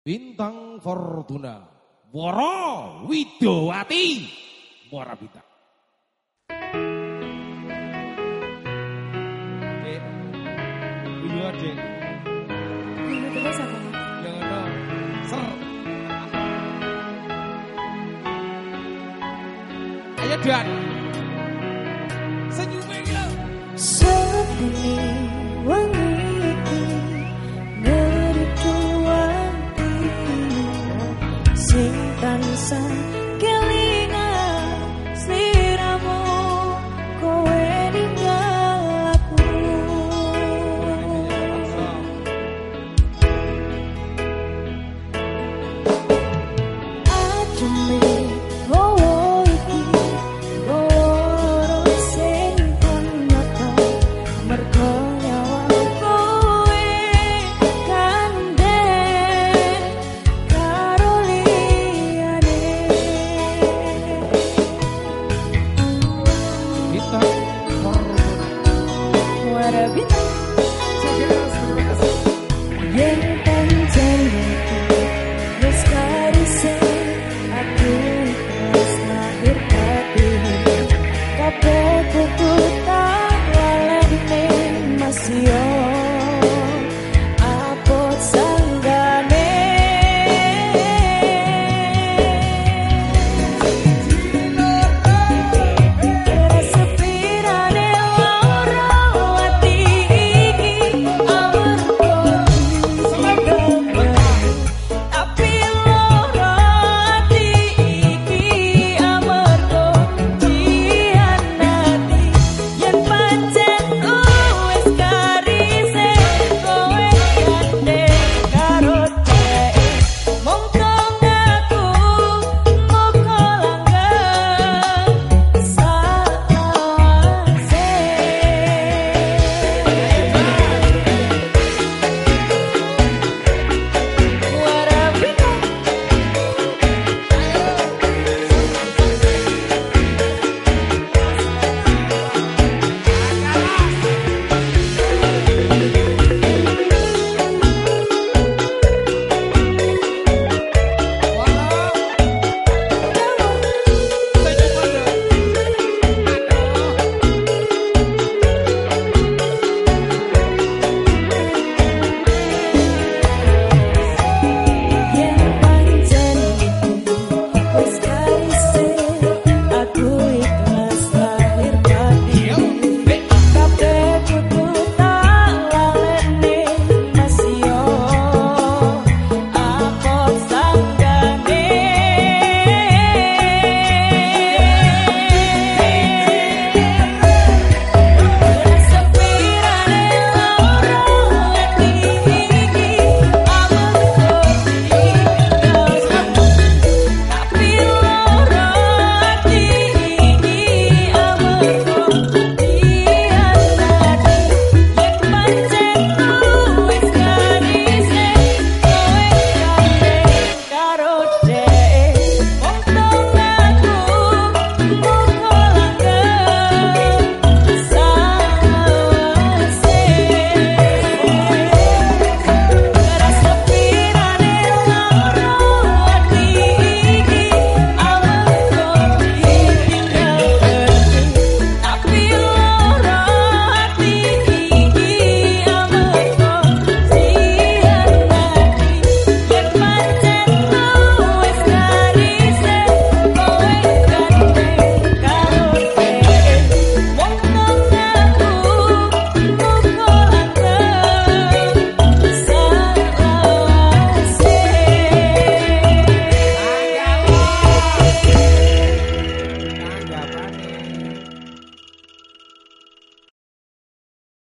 Bintang Fortuna Woro Widowati Muara Bintang. Dek, iya dek, Minggu terus apa? yang ada ser. Ayo Dan, senyumnya gila. Sing tansah Let it go.